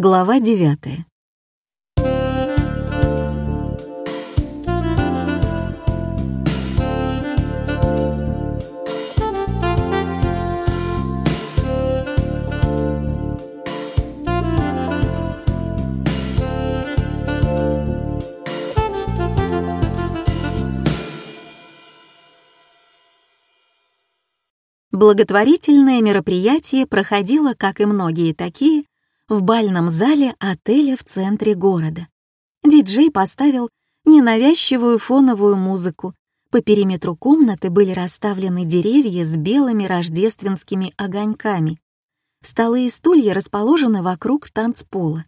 Глава девятая. Благотворительное мероприятие проходило, как и многие такие, в бальном зале отеля в центре города. Диджей поставил ненавязчивую фоновую музыку. По периметру комнаты были расставлены деревья с белыми рождественскими огоньками. Столы и стулья расположены вокруг танцпола.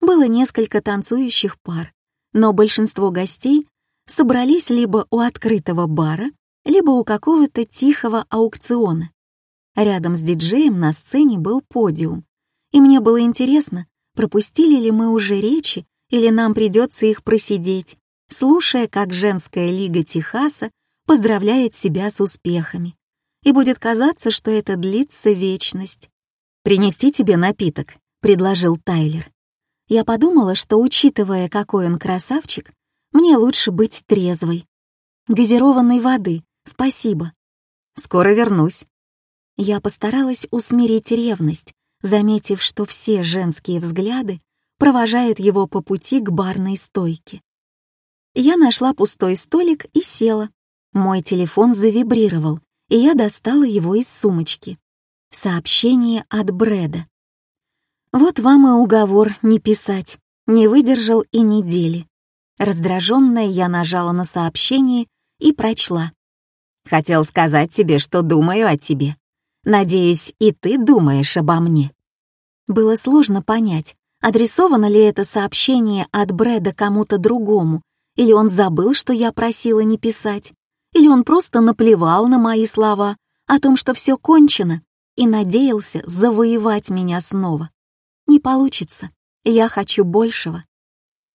Было несколько танцующих пар, но большинство гостей собрались либо у открытого бара, либо у какого-то тихого аукциона. Рядом с диджеем на сцене был подиум, и мне было интересно, пропустили ли мы уже речи или нам придется их просидеть, слушая, как женская лига Техаса поздравляет себя с успехами. И будет казаться, что это длится вечность. «Принести тебе напиток», — предложил Тайлер. Я подумала, что, учитывая, какой он красавчик, мне лучше быть трезвой. Газированной воды, спасибо. Скоро вернусь. Я постаралась усмирить ревность, заметив, что все женские взгляды провожают его по пути к барной стойке. Я нашла пустой столик и села. Мой телефон завибрировал, и я достала его из сумочки. Сообщение от Брэда. Вот вам и уговор не писать. Не выдержал и недели. Раздраженная я нажала на сообщение и прочла. Хотел сказать тебе, что думаю о тебе. Надеюсь, и ты думаешь обо мне». Было сложно понять, адресовано ли это сообщение от Брэда кому-то другому, или он забыл, что я просила не писать, или он просто наплевал на мои слова о том, что все кончено, и надеялся завоевать меня снова. Не получится, я хочу большего.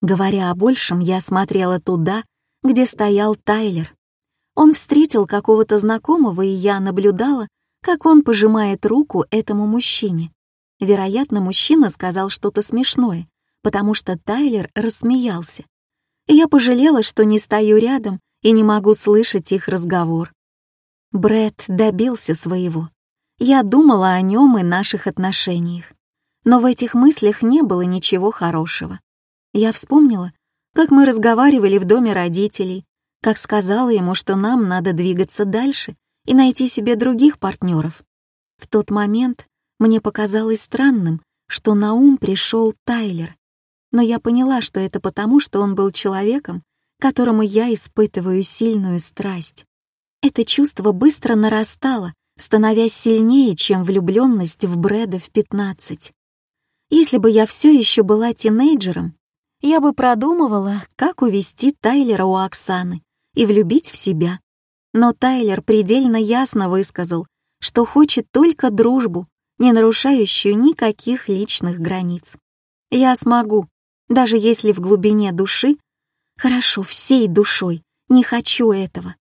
Говоря о большем, я смотрела туда, где стоял Тайлер. Он встретил какого-то знакомого, и я наблюдала, как он пожимает руку этому мужчине. Вероятно, мужчина сказал что-то смешное, потому что Тайлер рассмеялся. Я пожалела, что не стою рядом и не могу слышать их разговор. Брэд добился своего. Я думала о нем и наших отношениях. Но в этих мыслях не было ничего хорошего. Я вспомнила, как мы разговаривали в доме родителей, как сказала ему, что нам надо двигаться дальше и найти себе других партнеров. В тот момент мне показалось странным, что на ум пришел Тайлер, но я поняла, что это потому, что он был человеком, которому я испытываю сильную страсть. Это чувство быстро нарастало, становясь сильнее, чем влюбленность в Брэда в 15. Если бы я все еще была тинейджером, я бы продумывала, как увести Тайлера у Оксаны и влюбить в себя. Но Тайлер предельно ясно высказал, что хочет только дружбу, не нарушающую никаких личных границ. Я смогу, даже если в глубине души, хорошо, всей душой, не хочу этого.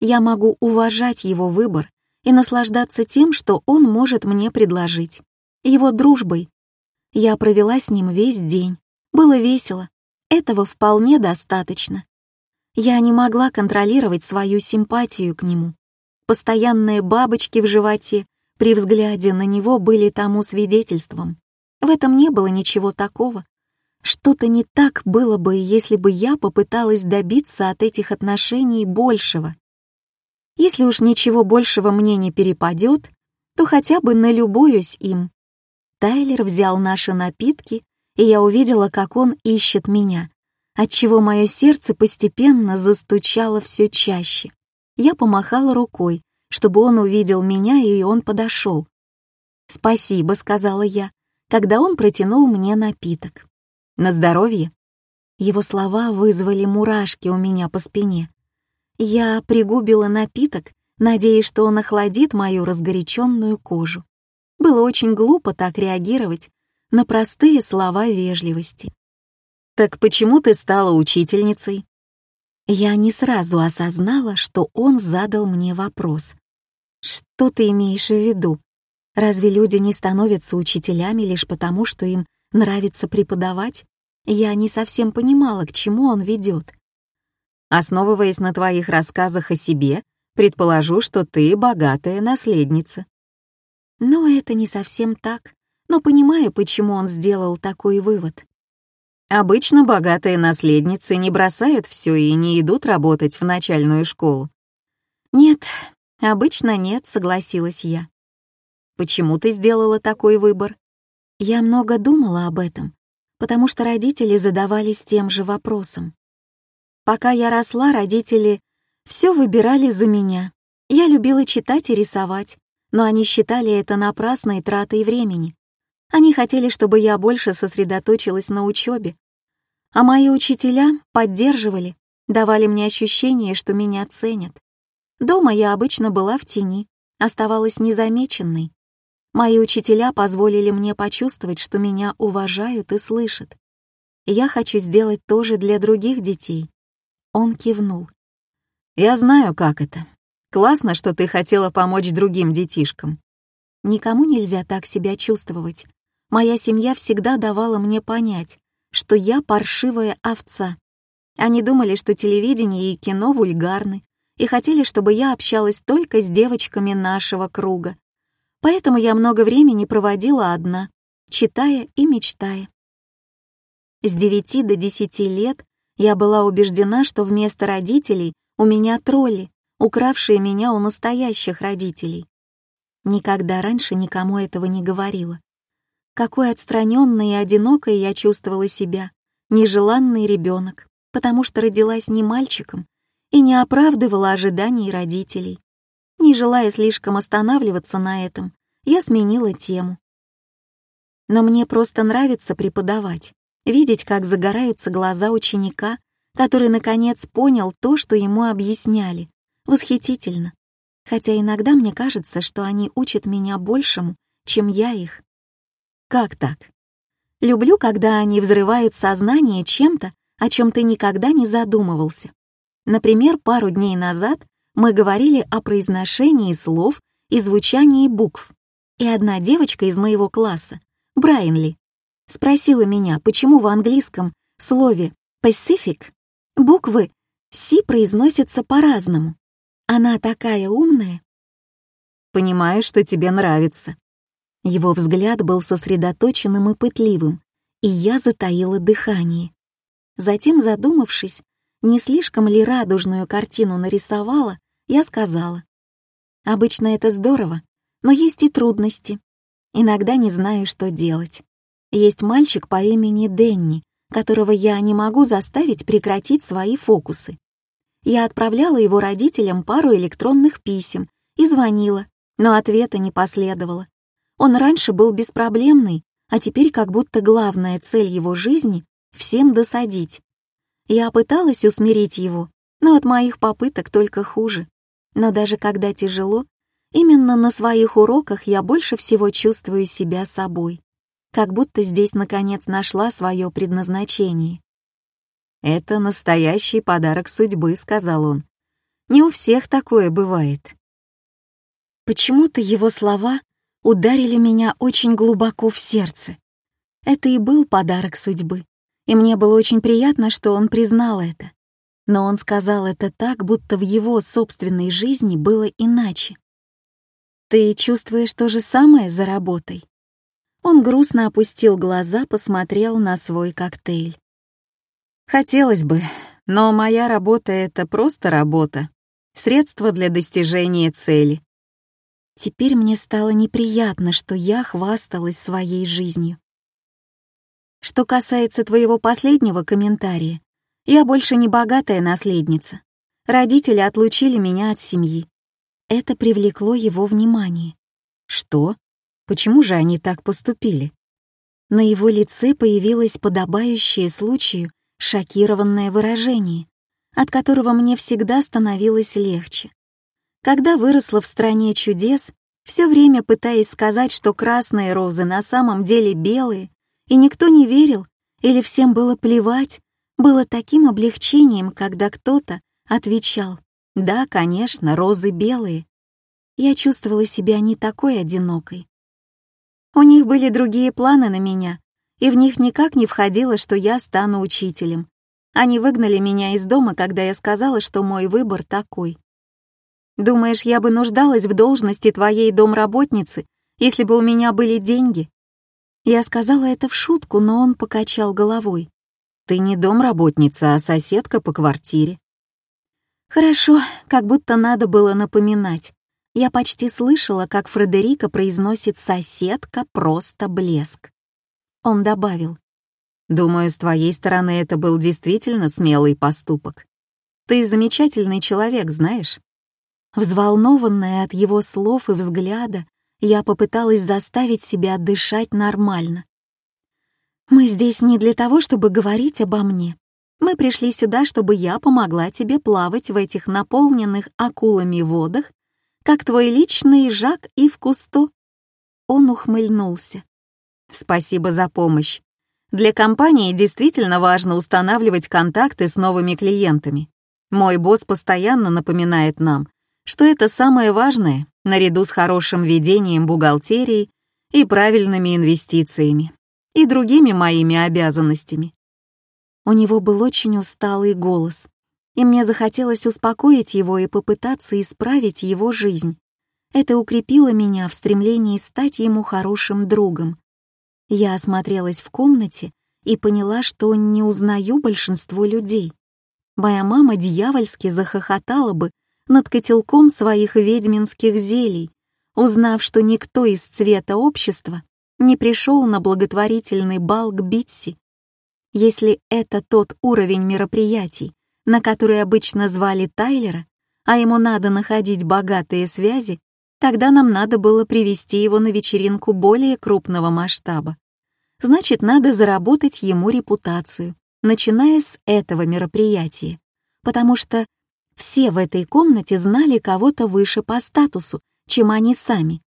Я могу уважать его выбор и наслаждаться тем, что он может мне предложить, его дружбой. Я провела с ним весь день, было весело, этого вполне достаточно. Я не могла контролировать свою симпатию к нему. Постоянные бабочки в животе при взгляде на него были тому свидетельством. В этом не было ничего такого. Что-то не так было бы, если бы я попыталась добиться от этих отношений большего. Если уж ничего большего мне не перепадет, то хотя бы налюбуюсь им. Тайлер взял наши напитки, и я увидела, как он ищет меня, отчего мое сердце постепенно застучало все чаще. Я помахала рукой, чтобы он увидел меня, и он подошел. «Спасибо», — сказала я, когда он протянул мне напиток. «На здоровье». Его слова вызвали мурашки у меня по спине. Я пригубила напиток, надеясь, что он охладит мою разгоряченную кожу. Было очень глупо так реагировать на простые слова вежливости. «Так почему ты стала учительницей?» Я не сразу осознала, что он задал мне вопрос. «Что ты имеешь в виду? Разве люди не становятся учителями лишь потому, что им нравится преподавать, я не совсем понимала, к чему он ведет. Основываясь на твоих рассказах о себе, предположу, что ты богатая наследница. Но это не совсем так, но понимаю, почему он сделал такой вывод. Обычно богатые наследницы не бросают все и не идут работать в начальную школу. Нет, обычно нет, согласилась я. Почему ты сделала такой выбор? Я много думала об этом, потому что родители задавались тем же вопросом. Пока я росла, родители все выбирали за меня. Я любила читать и рисовать, но они считали это напрасной тратой времени. Они хотели, чтобы я больше сосредоточилась на учебе. А мои учителя поддерживали, давали мне ощущение, что меня ценят. Дома я обычно была в тени, оставалась незамеченной. Мои учителя позволили мне почувствовать, что меня уважают и слышат. Я хочу сделать то же для других детей. Он кивнул. Я знаю, как это. Классно, что ты хотела помочь другим детишкам. Никому нельзя так себя чувствовать. Моя семья всегда давала мне понять, что я паршивая овца. Они думали, что телевидение и кино вульгарны, и хотели, чтобы я общалась только с девочками нашего круга, Поэтому я много времени проводила одна, читая и мечтая. С девяти до десяти лет я была убеждена, что вместо родителей у меня тролли, укравшие меня у настоящих родителей. Никогда раньше никому этого не говорила. Какой отстраненной и одинокой я чувствовала себя, нежеланный ребенок, потому что родилась не мальчиком и не оправдывала ожиданий родителей. Не желая слишком останавливаться на этом, я сменила тему. Но мне просто нравится преподавать, видеть, как загораются глаза ученика, который наконец понял то, что ему объясняли. Восхитительно. Хотя иногда мне кажется, что они учат меня большему, чем я их. Как так? Люблю, когда они взрывают сознание чем-то, о чем ты никогда не задумывался. Например, пару дней назад мы говорили о произношении слов и звучании букв. И одна девочка из моего класса, Брайанли, спросила меня, почему в английском слове «Pacific» буквы «Си» произносятся по-разному. Она такая умная. Понимаю, что тебе нравится. Его взгляд был сосредоточенным и пытливым, и я затаила дыхание. Затем, задумавшись, не слишком ли радужную картину нарисовала, я сказала. «Обычно это здорово, но есть и трудности. Иногда не знаю, что делать. Есть мальчик по имени Денни, которого я не могу заставить прекратить свои фокусы. Я отправляла его родителям пару электронных писем и звонила, но ответа не последовало. Он раньше был беспроблемный, а теперь как будто главная цель его жизни — всем досадить. Я пыталась усмирить его, но от моих попыток только хуже. Но даже когда тяжело, именно на своих уроках я больше всего чувствую себя собой. Как будто здесь наконец нашла свое предназначение. «Это настоящий подарок судьбы», — сказал он. «Не у всех такое бывает». Почему-то его слова ударили меня очень глубоко в сердце. Это и был подарок судьбы и мне было очень приятно, что он признал это. Но он сказал это так, будто в его собственной жизни было иначе. «Ты чувствуешь то же самое за работой?» Он грустно опустил глаза, посмотрел на свой коктейль. «Хотелось бы, но моя работа — это просто работа, средство для достижения цели». Теперь мне стало неприятно, что я хвасталась своей жизнью. Что касается твоего последнего комментария, я больше не богатая наследница. Родители отлучили меня от семьи. Это привлекло его внимание. Что? Почему же они так поступили? На его лице появилось подобающее случаю шокированное выражение, от которого мне всегда становилось легче. Когда выросла в стране чудес, все время пытаясь сказать, что красные розы на самом деле белые, и никто не верил, или всем было плевать, было таким облегчением, когда кто-то отвечал «Да, конечно, розы белые». Я чувствовала себя не такой одинокой. У них были другие планы на меня, и в них никак не входило, что я стану учителем. Они выгнали меня из дома, когда я сказала, что мой выбор такой. Думаешь, я бы нуждалась в должности твоей домработницы, если бы у меня были деньги?» Я сказала это в шутку, но он покачал головой. «Ты не домработница, а соседка по квартире». Хорошо, как будто надо было напоминать. Я почти слышала, как Фредерика произносит «соседка» просто блеск. Он добавил. «Думаю, с твоей стороны это был действительно смелый поступок. Ты замечательный человек, знаешь?» Взволнованная от его слов и взгляда, я попыталась заставить себя дышать нормально. «Мы здесь не для того, чтобы говорить обо мне. Мы пришли сюда, чтобы я помогла тебе плавать в этих наполненных акулами водах, как твой личный Жак и в Кусто». Он ухмыльнулся. «Спасибо за помощь. Для компании действительно важно устанавливать контакты с новыми клиентами. Мой босс постоянно напоминает нам, что это самое важное, наряду с хорошим ведением бухгалтерии и правильными инвестициями, и другими моими обязанностями. У него был очень усталый голос, и мне захотелось успокоить его и попытаться исправить его жизнь. Это укрепило меня в стремлении стать ему хорошим другом. Я осмотрелась в комнате и поняла, что не узнаю большинство людей. Моя мама дьявольски захохотала бы, над котелком своих ведьминских зелий, узнав, что никто из цвета общества не пришел на благотворительный бал к Битси. Если это тот уровень мероприятий, на который обычно звали Тайлера, а ему надо находить богатые связи, тогда нам надо было привести его на вечеринку более крупного масштаба. Значит, надо заработать ему репутацию, начиная с этого мероприятия, потому что все в этой комнате знали кого-то выше по статусу, чем они сами.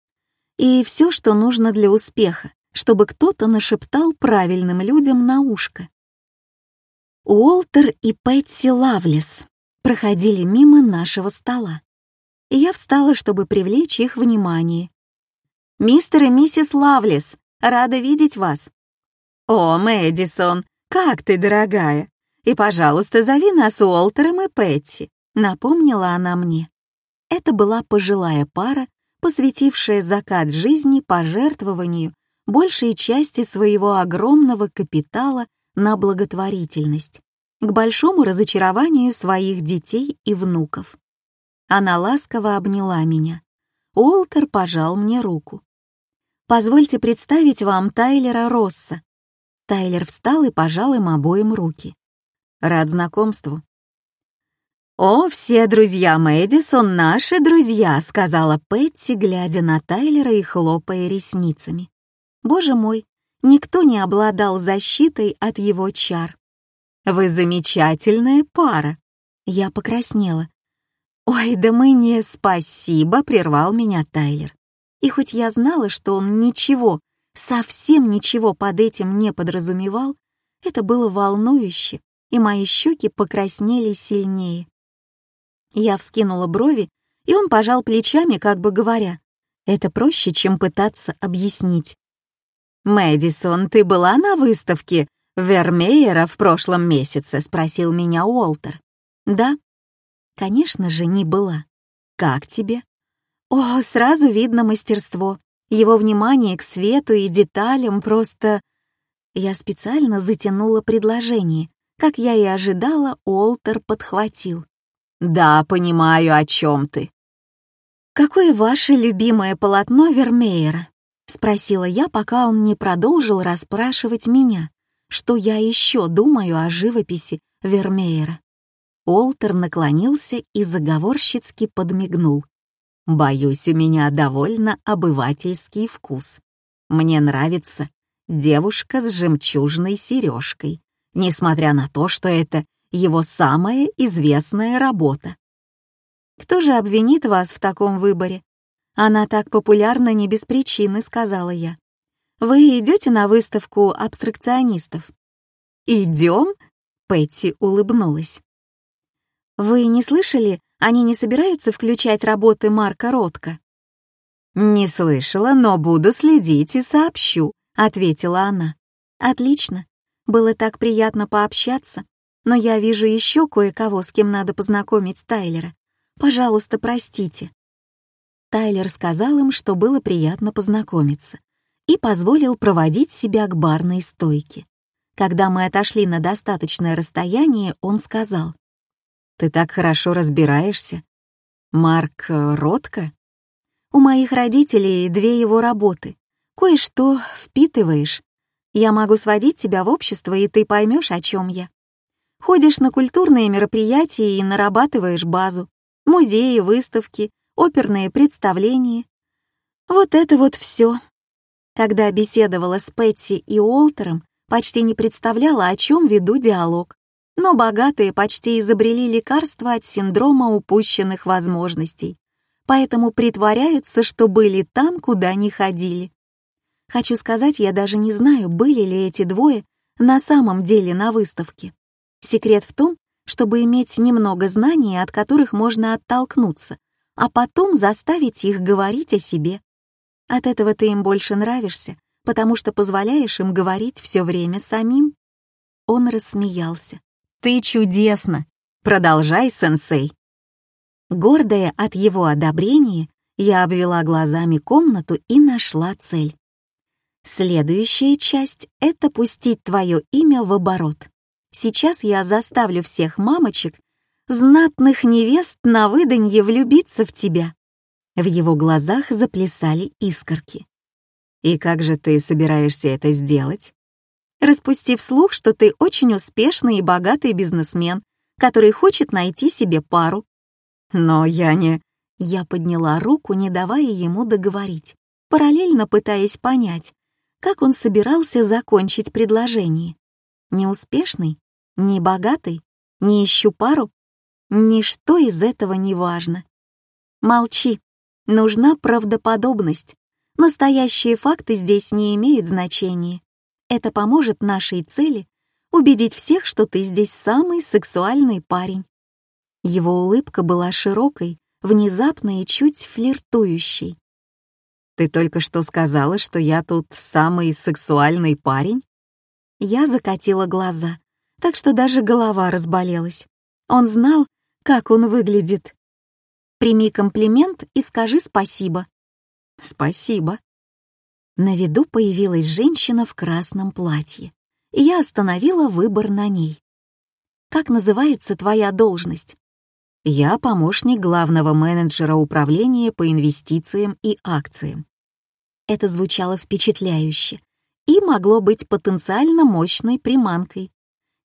И все, что нужно для успеха, чтобы кто-то нашептал правильным людям на ушко. Уолтер и Пэтси Лавлес проходили мимо нашего стола, и я встала, чтобы привлечь их внимание. «Мистер и миссис Лавлес, рада видеть вас!» «О, Мэдисон, как ты, дорогая! И, пожалуйста, зови нас Уолтером и Пэтси. Напомнила она мне. Это была пожилая пара, посвятившая закат жизни пожертвованию большей части своего огромного капитала на благотворительность, к большому разочарованию своих детей и внуков. Она ласково обняла меня. Уолтер пожал мне руку. «Позвольте представить вам Тайлера Росса». Тайлер встал и пожал им обоим руки. «Рад знакомству. «О, все друзья Мэдисон наши друзья», — сказала Пэтти, глядя на Тайлера и хлопая ресницами. «Боже мой, никто не обладал защитой от его чар. Вы замечательная пара». Я покраснела. «Ой, да мы не спасибо», — прервал меня Тайлер. И хоть я знала, что он ничего, совсем ничего под этим не подразумевал, это было волнующе, и мои щеки покраснели сильнее. Я вскинула брови, и он пожал плечами, как бы говоря, это проще, чем пытаться объяснить. «Мэдисон, ты была на выставке Вермеера в прошлом месяце?» — спросил меня Уолтер. «Да». «Конечно же, не была. Как тебе?» «О, сразу видно мастерство. Его внимание к свету и деталям просто...» Я специально затянула предложение. Как я и ожидала, Уолтер подхватил. «Да, понимаю, о чем ты». «Какое ваше любимое полотно Вермеера?» — спросила я, пока он не продолжил расспрашивать меня, что я еще думаю о живописи Вермеера. Олтер наклонился и заговорщицки подмигнул. «Боюсь, у меня довольно обывательский вкус. Мне нравится девушка с жемчужной сережкой, несмотря на то, что это его самая известная работа. «Кто же обвинит вас в таком выборе? Она так популярна не без причины», — сказала я. «Вы идете на выставку абстракционистов?» «Идем?» — Пэтти улыбнулась. «Вы не слышали, они не собираются включать работы Марка Ротко?» «Не слышала, но буду следить и сообщу», — ответила она. Отлично. Было так приятно пообщаться, но я вижу еще кое-кого, с кем надо познакомить Тайлера. Пожалуйста, простите». Тайлер сказал им, что было приятно познакомиться, и позволил проводить себя к барной стойке. Когда мы отошли на достаточное расстояние, он сказал, «Ты так хорошо разбираешься. Марк э, Ротко?» «У моих родителей две его работы. Кое-что впитываешь. Я могу сводить тебя в общество, и ты поймешь, о чем я. Ходишь на культурные мероприятия и нарабатываешь базу. Музеи, выставки, оперные представления. Вот это вот все. Когда беседовала с Пэтти и Уолтером, почти не представляла, о чем веду диалог. Но богатые почти изобрели лекарства от синдрома упущенных возможностей, поэтому притворяются, что были там, куда не ходили. Хочу сказать, я даже не знаю, были ли эти двое на самом деле на выставке. Секрет в том, чтобы иметь немного знаний, от которых можно оттолкнуться, а потом заставить их говорить о себе. От этого ты им больше нравишься, потому что позволяешь им говорить все время самим. Он рассмеялся. «Ты чудесно! Продолжай, сенсей!» Гордая от его одобрения, я обвела глазами комнату и нашла цель. Следующая часть — это пустить твое имя в оборот. Сейчас я заставлю всех мамочек, знатных невест на выданье влюбиться в тебя». В его глазах заплясали искорки. «И как же ты собираешься это сделать?» Распустив слух, что ты очень успешный и богатый бизнесмен, который хочет найти себе пару. Но я не... Я подняла руку, не давая ему договорить, параллельно пытаясь понять, как он собирался закончить предложение. Неуспешный? Не богатый? Не ищу пару? Ничто из этого не важно. Молчи. Нужна правдоподобность. Настоящие факты здесь не имеют значения. Это поможет нашей цели убедить всех, что ты здесь самый сексуальный парень. Его улыбка была широкой, внезапной и чуть флиртующей. «Ты только что сказала, что я тут самый сексуальный парень?» Я закатила глаза, так что даже голова разболелась. Он знал, как он выглядит. Прими комплимент и скажи спасибо. Спасибо. На виду появилась женщина в красном платье, и я остановила выбор на ней. Как называется твоя должность? Я помощник главного менеджера управления по инвестициям и акциям. Это звучало впечатляюще и могло быть потенциально мощной приманкой.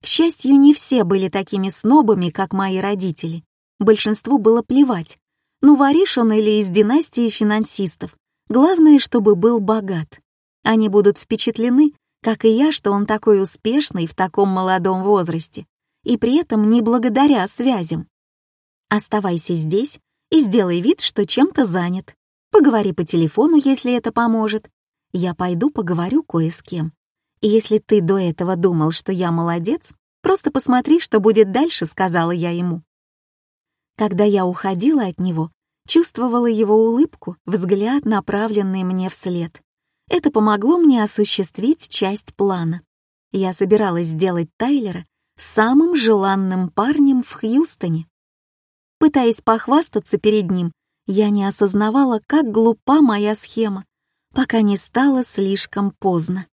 К счастью, не все были такими снобами, как мои родители. Большинству было плевать. Ну, воришь он или из династии финансистов. Главное, чтобы был богат. Они будут впечатлены, как и я, что он такой успешный в таком молодом возрасте, и при этом не благодаря связям. Оставайся здесь и сделай вид, что чем-то занят. Поговори по телефону, если это поможет. Я пойду поговорю кое с кем. И если ты до этого думал, что я молодец, просто посмотри, что будет дальше», — сказала я ему. Когда я уходила от него, чувствовала его улыбку, взгляд, направленный мне вслед. Это помогло мне осуществить часть плана. Я собиралась сделать Тайлера самым желанным парнем в Хьюстоне. Пытаясь похвастаться перед ним, я не осознавала, как глупа моя схема, пока не стало слишком поздно.